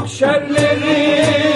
mahşerleri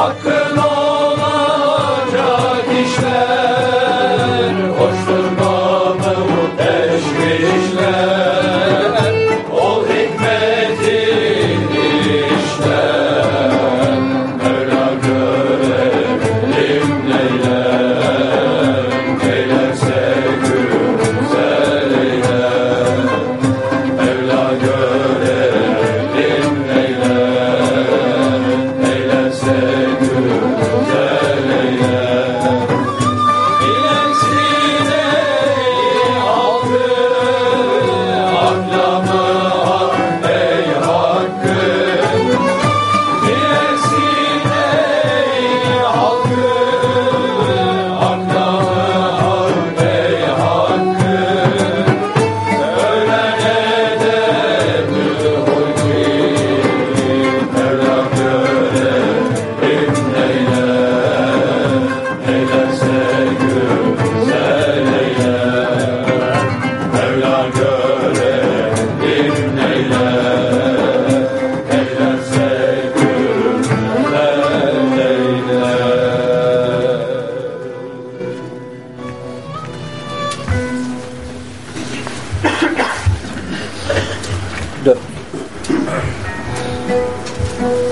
Hakkın olacak işler Hoştur kanı bu teşvişler Ol hikmetin işler Mevla görelim neylem Eylerse güzel eylem Mevla görelim said. de